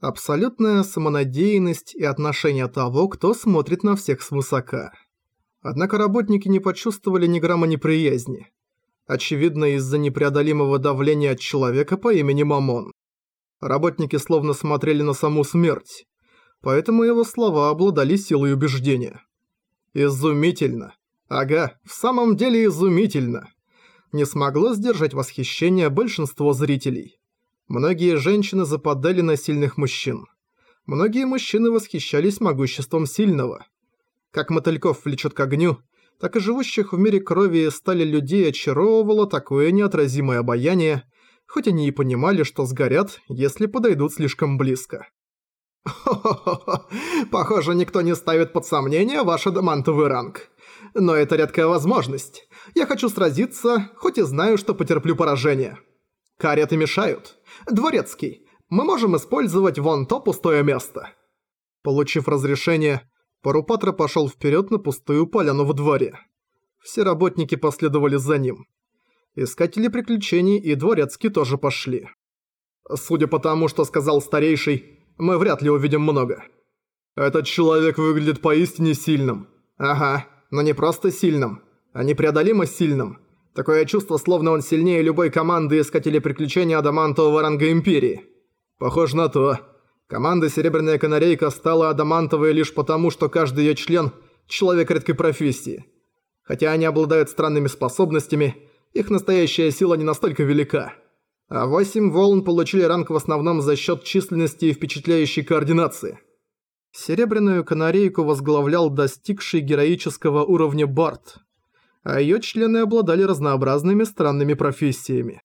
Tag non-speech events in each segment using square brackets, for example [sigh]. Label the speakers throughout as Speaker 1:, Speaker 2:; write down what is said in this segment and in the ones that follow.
Speaker 1: Абсолютная самонадеянность и отношение того, кто смотрит на всех свысока. Однако работники не почувствовали ни грамма неприязни. Очевидно, из-за непреодолимого давления от человека по имени Мамон. Работники словно смотрели на саму смерть, поэтому его слова обладали силой убеждения. Изумительно. Ага, в самом деле изумительно. Не смогло сдержать восхищение большинство зрителей. Многие женщины западали на сильных мужчин. Многие мужчины восхищались могуществом сильного. Как мотыльков влечет к огню, так и живущих в мире крови и стали людей очаровывало такое неотразимое обаяние, хоть они и понимали, что сгорят, если подойдут слишком близко. «Хо-хо-хо, похоже, никто не ставит под сомнение ваш адамантовый ранг. Но это редкая возможность. Я хочу сразиться, хоть и знаю, что потерплю поражение. Кареты мешают. Дворецкий, мы можем использовать вон то пустое место». Получив разрешение, Парупатра пошел вперед на пустую поляну во дворе. Все работники последовали за ним. Искатели приключений и дворецкий тоже пошли. Судя по тому, что сказал старейший, мы вряд ли увидим много. Этот человек выглядит поистине сильным. Ага, но не просто сильным, а непреодолимо сильным. Такое чувство, словно он сильнее любой команды Искателей Приключений Адамантового ранга Империи. Похоже на то. Команда Серебряная Канарейка стала адамантовой лишь потому, что каждый ее член – человек редкой профессии. Хотя они обладают странными способностями, их настоящая сила не настолько велика. А восемь волн получили ранг в основном за счет численности и впечатляющей координации. Серебряную Канарейку возглавлял достигший героического уровня Барт – а её члены обладали разнообразными странными профессиями.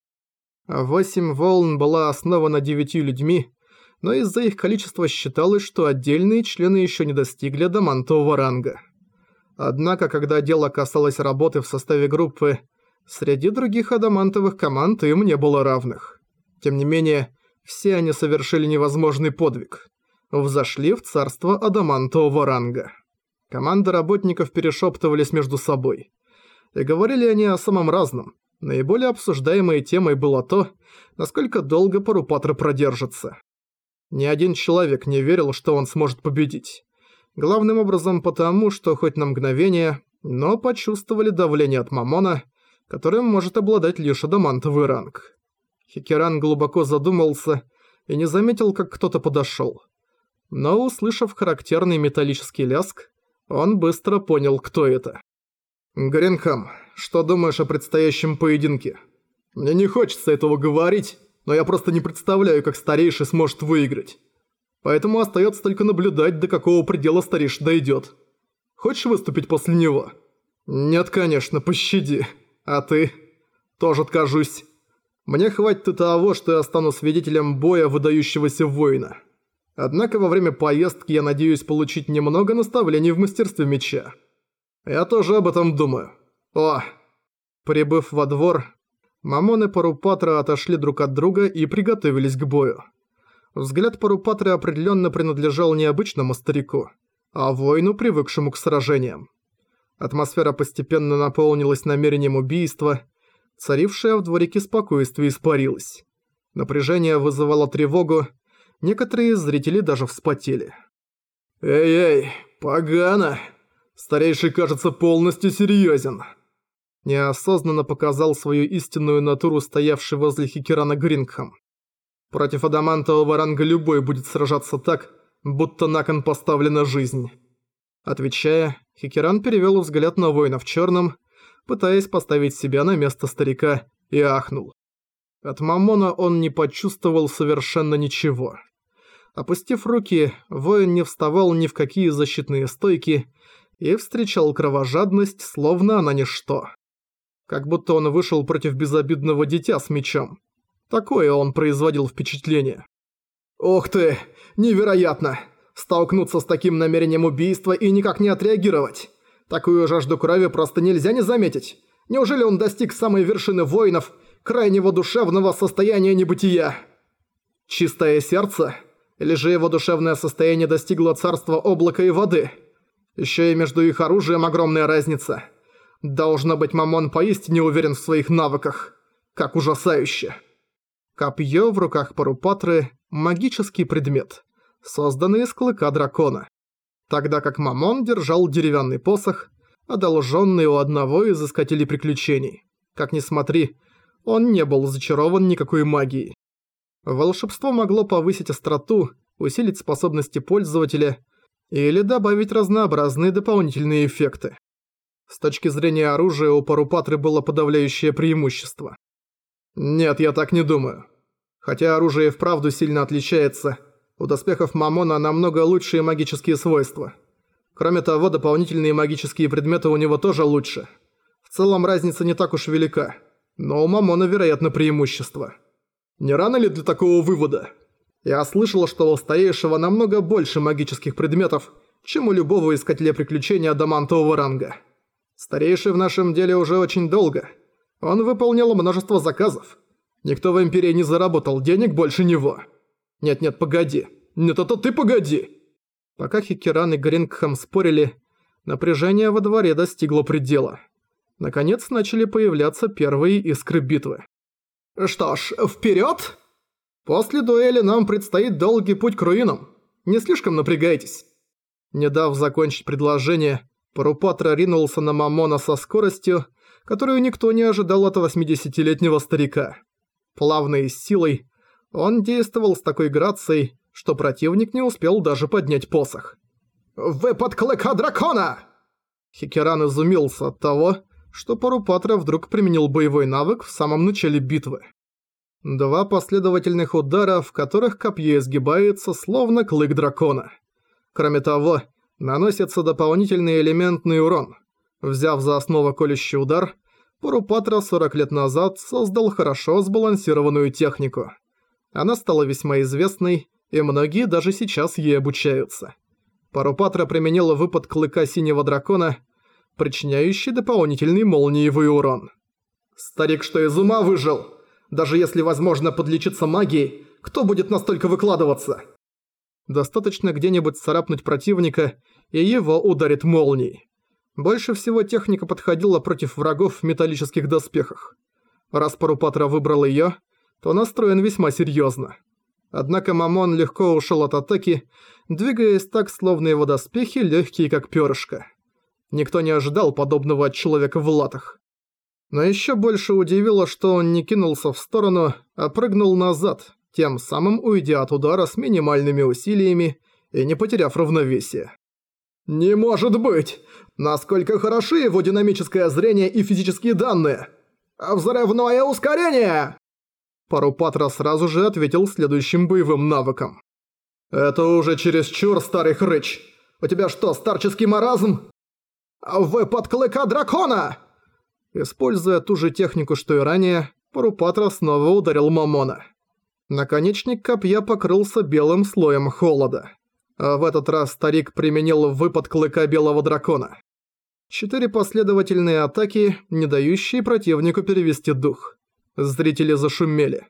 Speaker 1: Восемь волн была основана девятью людьми, но из-за их количества считалось, что отдельные члены ещё не достигли адамантового ранга. Однако, когда дело касалось работы в составе группы, среди других адамантовых команд им не было равных. Тем не менее, все они совершили невозможный подвиг. Взошли в царство адамантового ранга. Команды работников перешептывались между собой – и говорили они о самом разном. Наиболее обсуждаемой темой было то, насколько долго Парупатра продержится. Ни один человек не верил, что он сможет победить. Главным образом потому, что хоть на мгновение, но почувствовали давление от Мамона, которым может обладать лишь адамантовый ранг. Хикеран глубоко задумался и не заметил, как кто-то подошёл. Но, услышав характерный металлический ляск, он быстро понял, кто это. «Гринхам, что думаешь о предстоящем поединке? Мне не хочется этого говорить, но я просто не представляю, как старейший сможет выиграть. Поэтому остается только наблюдать, до какого предела старейший дойдет. Хочешь выступить после него?» «Нет, конечно, пощади. А ты?» «Тоже откажусь. Мне хватит и того, что я стану свидетелем боя выдающегося воина. Однако во время поездки я надеюсь получить немного наставлений в мастерстве меча». «Я тоже об этом думаю. О!» Прибыв во двор, Мамон и Парупатра отошли друг от друга и приготовились к бою. Взгляд Парупатры определенно принадлежал не обычному старику, а воину, привыкшему к сражениям. Атмосфера постепенно наполнилась намерением убийства, царившее в дворике спокойствие испарилось. Напряжение вызывало тревогу, некоторые зрители даже вспотели. «Эй-эй, погано!» Старейший кажется полностью серьезен. Неосознанно показал свою истинную натуру стоявший возле Хикерана Грингхам. Против адамантового ранга любой будет сражаться так, будто на кон поставлена жизнь. Отвечая, Хикеран перевел взгляд на воина в черном, пытаясь поставить себя на место старика, и ахнул. От Мамона он не почувствовал совершенно ничего. Опустив руки, воин не вставал ни в какие защитные стойки и встречал кровожадность, словно она ничто. Как будто он вышел против безобидного дитя с мечом. Такое он производил впечатление. «Ух ты! Невероятно! Столкнуться с таким намерением убийства и никак не отреагировать! Такую жажду крови просто нельзя не заметить! Неужели он достиг самой вершины воинов, крайнего душевного состояния небытия? Чистое сердце? Или же его душевное состояние достигло царства облака и воды?» Еще и между их оружием огромная разница. Должно быть, Мамон поистине уверен в своих навыках. Как ужасающе. Копье в руках Парупатры – магический предмет. созданный из клыка дракона. Тогда как Мамон держал деревянный посох, одолженный у одного из искателей приключений. Как ни смотри, он не был зачарован никакой магией. Волшебство могло повысить остроту, усилить способности пользователя или добавить разнообразные дополнительные эффекты. С точки зрения оружия у Парупатры было подавляющее преимущество. Нет, я так не думаю. Хотя оружие вправду сильно отличается, у доспехов Мамона намного лучшие магические свойства. Кроме того, дополнительные магические предметы у него тоже лучше. В целом разница не так уж велика, но у Мамона, вероятно, преимущество. Не рано ли для такого вывода? Я слышал, что у старейшего намного больше магических предметов, чем у любого искателя приключений адамантового ранга. Старейший в нашем деле уже очень долго. Он выполнил множество заказов. Никто в Империи не заработал денег больше него. Нет-нет, погоди. Нет, это ты погоди. Пока Хикеран и Грингхэм спорили, напряжение во дворе достигло предела. Наконец начали появляться первые искры битвы. «Что ж, вперед! После дуэли нам предстоит долгий путь к руинам. Не слишком напрягайтесь». Не дав закончить предложение, Парупатра ринулся на Мамона со скоростью, которую никто не ожидал от 80-летнего старика. Плавно и с силой, он действовал с такой грацией, что противник не успел даже поднять посох. «Выпад клыка дракона!» Хикеран изумился от того, что Парупатра вдруг применил боевой навык в самом начале битвы. Два последовательных удара, в которых копье изгибается, словно клык дракона. Кроме того, наносится дополнительный элементный урон. Взяв за основу колющий удар, Парупатра 40 лет назад создал хорошо сбалансированную технику. Она стала весьма известной, и многие даже сейчас ей обучаются. Парупатра применила выпад клыка синего дракона – причиняющий дополнительный молниевый урон. «Старик что из ума выжил? Даже если возможно подлечиться магией, кто будет настолько выкладываться?» Достаточно где-нибудь царапнуть противника, и его ударит молнией. Больше всего техника подходила против врагов в металлических доспехах. Раз Парупатра выбрал её, то настроен весьма серьёзно. Однако Мамон легко ушёл от атаки, двигаясь так, словно его доспехи легкие как пёрышко. Никто не ожидал подобного от человека в латах. Но еще больше удивило, что он не кинулся в сторону, а прыгнул назад, тем самым уйдя от удара с минимальными усилиями и не потеряв равновесие. «Не может быть! Насколько хороши его динамическое зрение и физические данные! Взрывное ускорение!» Парупатра сразу же ответил следующим боевым навыком. «Это уже чересчур, старый хрыч! У тебя что, старческий маразм?» «Выпад клыка дракона!» Используя ту же технику, что и ранее, Парупатра снова ударил Мамона. Наконечник копья покрылся белым слоем холода. А в этот раз старик применил выпад клыка белого дракона. Четыре последовательные атаки, не дающие противнику перевести дух. Зрители зашумели.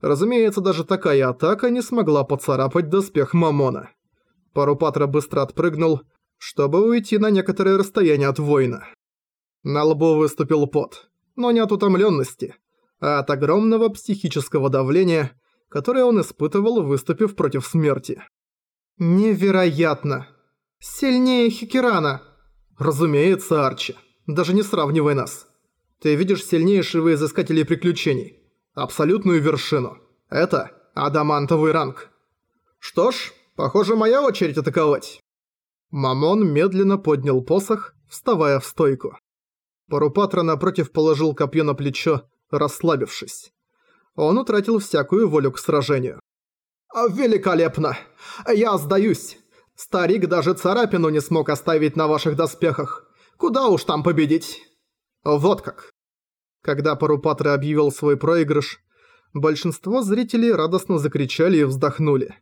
Speaker 1: Разумеется, даже такая атака не смогла поцарапать доспех Мамона. Парупатра быстро отпрыгнул, чтобы уйти на некоторое расстояние от воина. На лбу выступил пот, но не от утомленности, а от огромного психического давления, которое он испытывал, выступив против смерти. «Невероятно! Сильнее Хикерана!» «Разумеется, Арчи, даже не сравнивай нас. Ты видишь сильнейшего из Приключений, абсолютную вершину. Это адамантовый ранг. Что ж, похоже, моя очередь атаковать». Мамон медленно поднял посох, вставая в стойку. Парупатра напротив положил копье на плечо, расслабившись. Он утратил всякую волю к сражению. «Великолепно! Я сдаюсь! Старик даже царапину не смог оставить на ваших доспехах. Куда уж там победить?» «Вот как!» Когда Парупатра объявил свой проигрыш, большинство зрителей радостно закричали и вздохнули.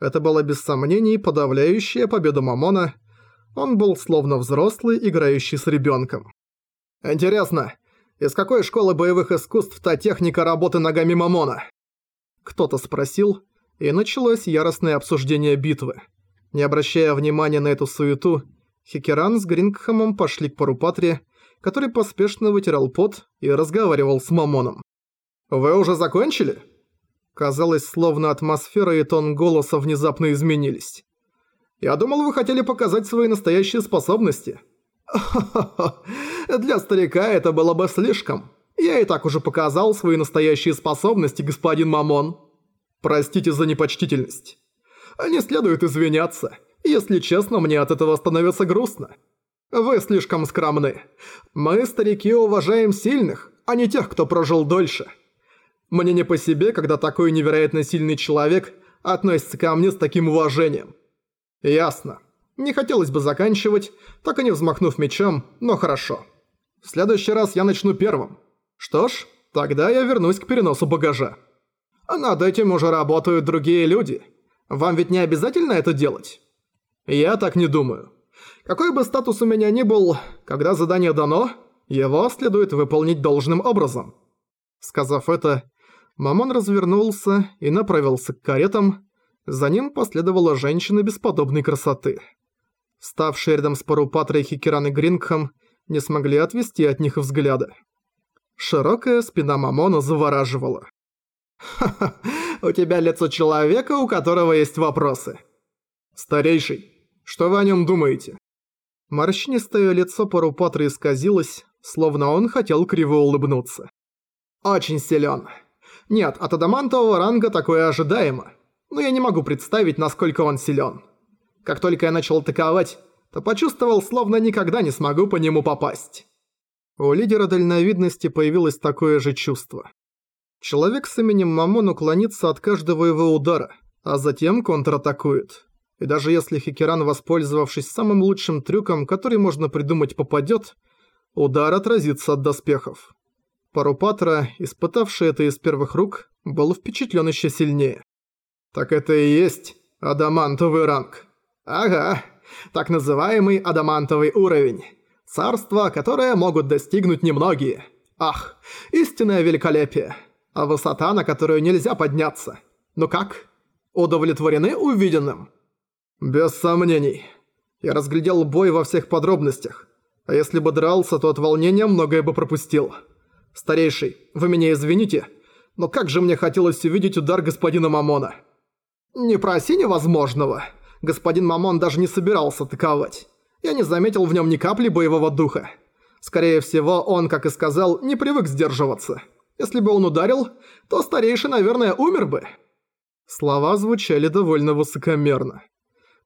Speaker 1: Это было без сомнений подавляющая победа Мамона. Он был словно взрослый, играющий с ребенком. «Интересно, из какой школы боевых искусств та техника работы ногами Мамона?» Кто-то спросил, и началось яростное обсуждение битвы. Не обращая внимания на эту суету, Хикеран с Грингхэмом пошли к Парупатре, который поспешно вытирал пот и разговаривал с Мамоном. «Вы уже закончили?» Казалось, словно атмосфера и тон голоса внезапно изменились. «Я думал, вы хотели показать свои настоящие способности». [laughs] Для старика это было бы слишком. Я и так уже показал свои настоящие способности, господин Мамон. Простите за непочтительность. Не следует извиняться. Если честно, мне от этого становится грустно. Вы слишком скромны. Мы, старики, уважаем сильных, а не тех, кто прожил дольше. Мне не по себе, когда такой невероятно сильный человек относится ко мне с таким уважением. Ясно. Не хотелось бы заканчивать, так и не взмахнув мечом, но хорошо. В следующий раз я начну первым. Что ж, тогда я вернусь к переносу багажа. Над этим уже работают другие люди. Вам ведь не обязательно это делать? Я так не думаю. Какой бы статус у меня ни был, когда задание дано, его следует выполнить должным образом. Сказав это, Мамон развернулся и направился к каретам, за ним последовала женщина бесподобной красоты. Ставшие рядом с Парупатрой Хикеран и Грингхам не смогли отвести от них взгляда. Широкая спина Мамона завораживала. «Ха-ха, у тебя лицо человека, у которого есть вопросы». «Старейший, что вы о нем думаете?» Морщинистое лицо Парупатры исказилось, словно он хотел криво улыбнуться. «Очень силен. Нет, от адамантового ранга такое ожидаемо, но я не могу представить, насколько он силен. Как только я начал атаковать, то почувствовал, словно никогда не смогу по нему попасть». У лидера дальновидности появилось такое же чувство. Человек с именем Мамон уклонится от каждого его удара, а затем контратакует. И даже если Хикеран, воспользовавшись самым лучшим трюком, который можно придумать, попадет, удар отразится от доспехов. Парупатра, испытавший это из первых рук, был впечатлен еще сильнее. «Так это и есть адамантовый ранг». «Ага, так называемый адамантовый уровень». Царство, которое могут достигнуть немногие. Ах, истинное великолепие. А высота, на которую нельзя подняться. Ну как? Удовлетворены увиденным? Без сомнений. Я разглядел бой во всех подробностях. А если бы дрался, то от волнения многое бы пропустил. Старейший, вы меня извините, но как же мне хотелось увидеть удар господина Мамона. Не проси невозможного. Господин Мамон даже не собирался атаковать я не заметил в нем ни капли боевого духа. Скорее всего, он, как и сказал, не привык сдерживаться. Если бы он ударил, то старейший, наверное, умер бы. Слова звучали довольно высокомерно.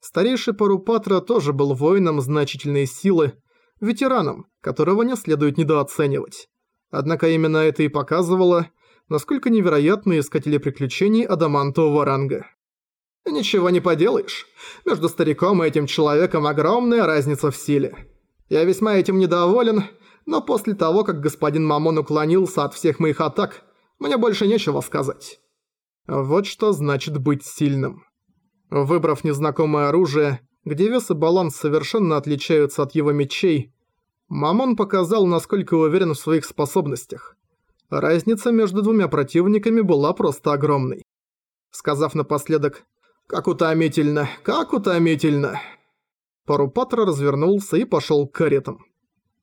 Speaker 1: Старейший Парупатра тоже был воином значительной силы, ветераном, которого не следует недооценивать. Однако именно это и показывало, насколько невероятны искатели приключений адамантового ранга. Ничего не поделаешь. Между стариком и этим человеком огромная разница в силе. Я весьма этим недоволен, но после того, как господин Мамон уклонился от всех моих атак, мне больше нечего сказать. Вот что значит быть сильным. Выбрав незнакомое оружие, где вес и баланс совершенно отличаются от его мечей, Мамон показал, насколько уверен в своих способностях. Разница между двумя противниками была просто огромной. Сказав напоследок как утомительно, как утомительно. Парупатра развернулся и пошел к каретам.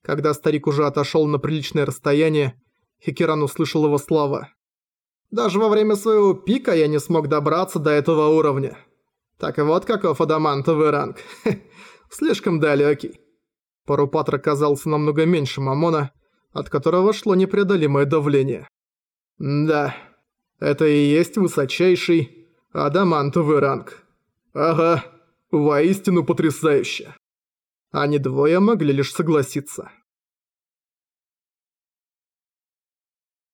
Speaker 1: Когда старик уже отошел на приличное расстояние, Хикеран услышал его слова. «Даже во время своего пика я не смог добраться до этого уровня. Так вот каков адамантовый ранг. [laughs] Слишком далекий. Парупатра казался намного меньше Мамона, от которого шло непреодолимое давление. Да, это и есть высочайший Адамантовый ранг. Ага, воистину потрясающе. Они двое могли лишь согласиться.